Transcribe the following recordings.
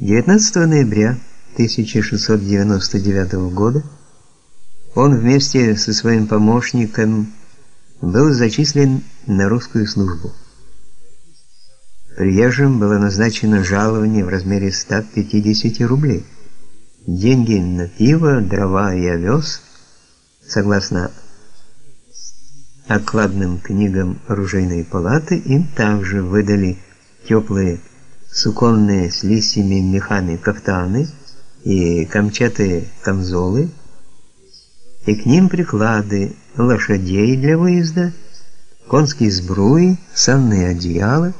19 ноября 1699 года он вместе со своим помощником был зачислен на русскую службу. Приезжим было назначено жалование в размере 150 рублей. Деньги на пиво, дрова и овес, согласно окладным книгам оружейной палаты, им также выдали теплые суконные с лисьими мехами кафтаны и камчатые камзолы, и к ним приклады лошадей для выезда, конские сбруи, санные одеяла,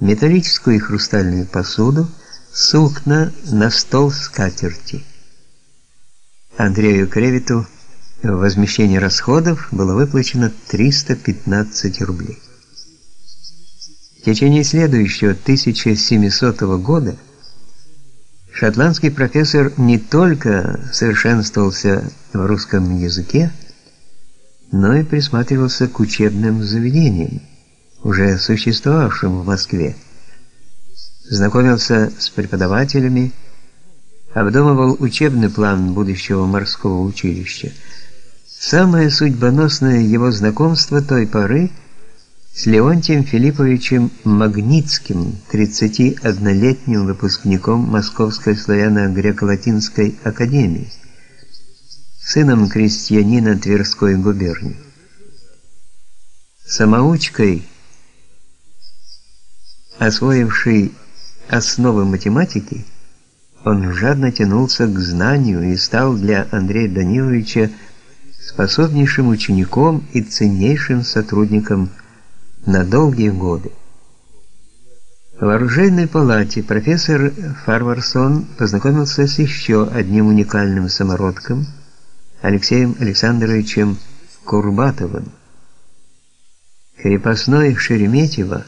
металлическую и хрустальную посуду, сукна на стол скатерти. Андрею Кревиту в возмещение расходов было выплачено 315 рублей. В течение следующего 1700 года шотландский профессор не только совершенствовался в русском языке, но и присматривался к учебным заведениям, уже существовавшим в Москве. Знакомился с преподавателями, обдумывал учебный план будущего морского училища. Самое судьбоносное его знакомство той поры – с Леонтием Филипповичем Магнитским, 31-летним выпускником Московской славяно-греко-латинской академии, сыном крестьянина Тверской губернии. Самоучкой, освоивший основы математики, он жадно тянулся к знанию и стал для Андрея Даниловича способнейшим учеником и ценнейшим сотрудником на долгие годы. В оружейной палате профессор Фарварсон познакомился с еще одним уникальным самородком Алексеем Александровичем Курбатовым. Крепостной Шереметьево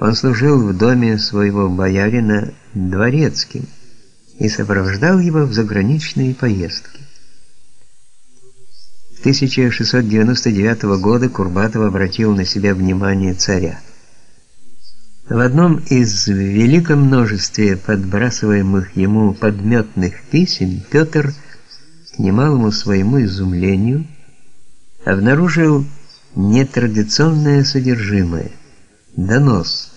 он служил в доме своего боярина дворецким и сопровождал его в заграничные поездки. 1699 года Курбатов обратил на себя внимание царя. В одном из великом множестве подбрасываемых ему подметных писем Петр, к немалому своему изумлению, обнаружил нетрадиционное содержимое донос.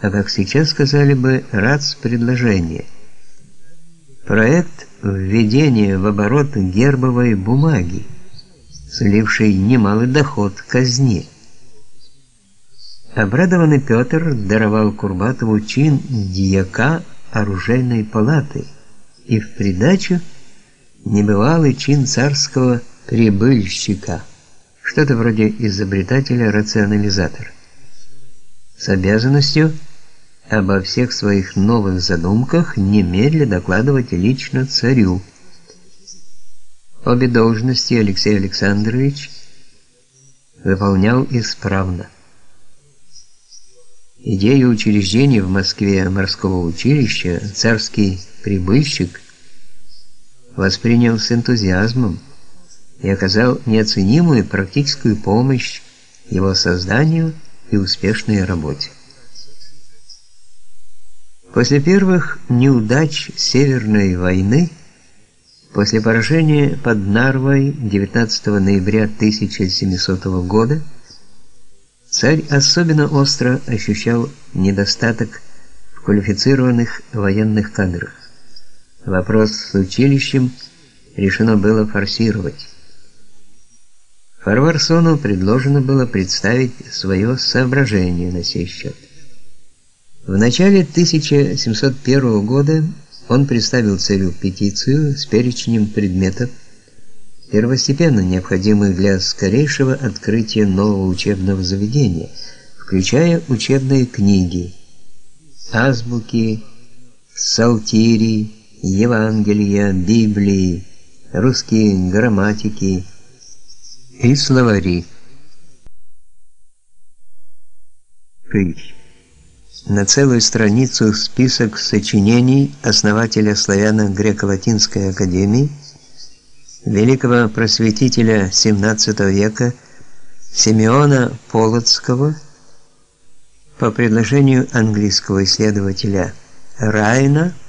А как сейчас сказали бы, РАЦ-предложение. Проект введения в оборот гербовой бумаги, слившей немалый доход казне. Обрадованный Петр даровал Курбатову чин дьяка оружейной палаты и в придачу небывалый чин царского прибыльщика, что-то вроде изобретателя-рационализатора, с обязанностью обо всех своих новых задумках немедля докладывать лично царю. Обе должности Алексей Александрович выполнял исправно. Идею учреждения в Москве морского училища царский прибыльщик воспринял с энтузиазмом и оказал неоценимую практическую помощь его созданию и успешной работе. После первых неудач Северной войны, после поражения под Нарвой 19 ноября 1700 года, царь особенно остро ощущал недостаток в квалифицированных военных кадрах. Вопрос с училищем решено было форсировать. Фарварсону предложено было представить свое соображение на сей счет. В начале 1701 года он представил царю петицию с перечнем предметов, первостепенно необходимых для скорейшего открытия нового учебного заведения, включая учебные книги, азбуки, псалтири, Евангелия, Библии, русские грамматики и словари. Притч на целую страницу список сочинений основателя славяно-греко-латинской академии, великого просветителя XVII века Симеона Полоцкого по предложению английского исследователя Райна –